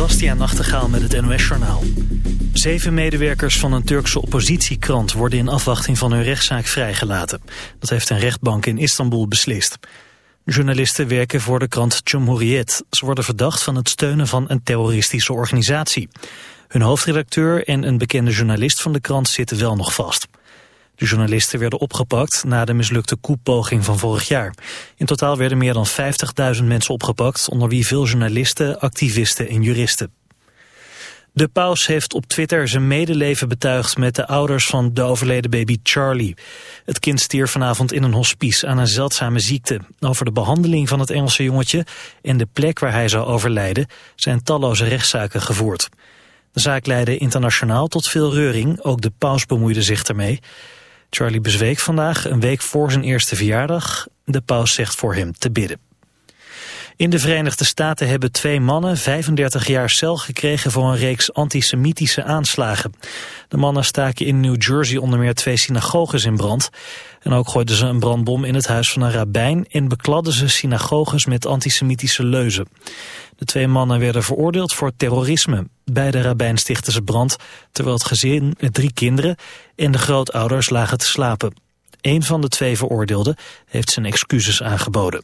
Bastiaan Nachtegaal met het NOS-journaal. Zeven medewerkers van een Turkse oppositiekrant worden in afwachting van hun rechtszaak vrijgelaten. Dat heeft een rechtbank in Istanbul beslist. journalisten werken voor de krant Cumhuriyet. Ze worden verdacht van het steunen van een terroristische organisatie. Hun hoofdredacteur en een bekende journalist van de krant zitten wel nog vast. De journalisten werden opgepakt na de mislukte koepoging van vorig jaar. In totaal werden meer dan 50.000 mensen opgepakt, onder wie veel journalisten, activisten en juristen. De paus heeft op Twitter zijn medeleven betuigd met de ouders van de overleden baby Charlie. Het kind stierf vanavond in een hospice aan een zeldzame ziekte. Over de behandeling van het Engelse jongetje en de plek waar hij zou overlijden zijn talloze rechtszaken gevoerd. De zaak leidde internationaal tot veel reuring, ook de paus bemoeide zich ermee. Charlie bezweek vandaag, een week voor zijn eerste verjaardag. De paus zegt voor hem te bidden. In de Verenigde Staten hebben twee mannen 35 jaar cel gekregen voor een reeks antisemitische aanslagen. De mannen staken in New Jersey onder meer twee synagoges in brand. En ook gooiden ze een brandbom in het huis van een rabbijn en bekladden ze synagoges met antisemitische leuzen. De twee mannen werden veroordeeld voor terrorisme. Beide rabbijn stichtten ze brand, terwijl het gezin met drie kinderen en de grootouders lagen te slapen. Een van de twee veroordeelden heeft zijn excuses aangeboden.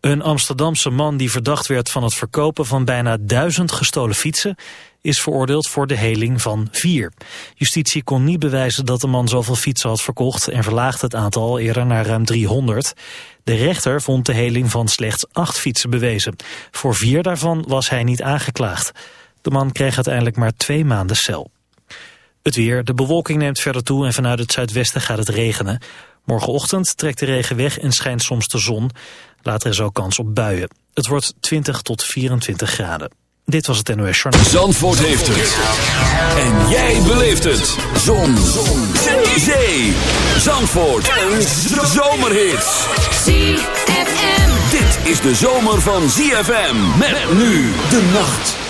Een Amsterdamse man die verdacht werd van het verkopen van bijna duizend gestolen fietsen is veroordeeld voor de heling van vier. Justitie kon niet bewijzen dat de man zoveel fietsen had verkocht en verlaagde het aantal eerder naar ruim 300. De rechter vond de heling van slechts acht fietsen bewezen. Voor vier daarvan was hij niet aangeklaagd. De man kreeg uiteindelijk maar twee maanden cel. Het weer, de bewolking neemt verder toe en vanuit het zuidwesten gaat het regenen. Morgenochtend trekt de regen weg en schijnt soms de zon. Later is ook kans op buien. Het wordt 20 tot 24 graden. Dit was het NOS Journal. Zandvoort heeft het. En jij beleeft het. Zon. Zon. Zee. Zandvoort. Een zomerhit. ZFM. Dit is de zomer van ZFM. Met nu de nacht.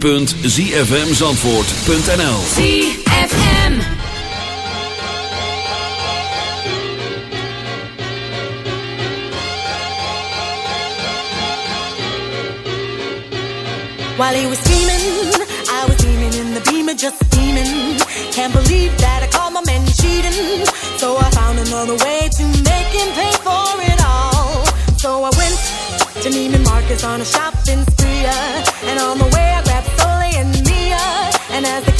www.zfmzandvoort.nl While he was steaming, I was steaming in the beamer, just steaming. Can't believe that I called my man cheating. So I found another way to make him pay for it all. So I went to Neiman Marcus on a shopping spree, uh, and on the way. And as the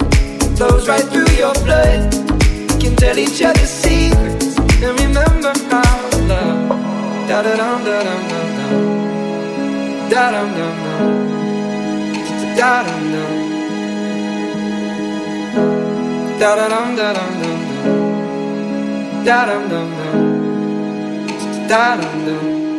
flows right through your blood. Can tell each other secrets and remember how to love. Da da dum da dum dum dum. Da dum dum dum. Da dum dum. Da da dum da dum dum dum. Da dum dum dum. Da dum dum.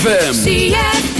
ZFM.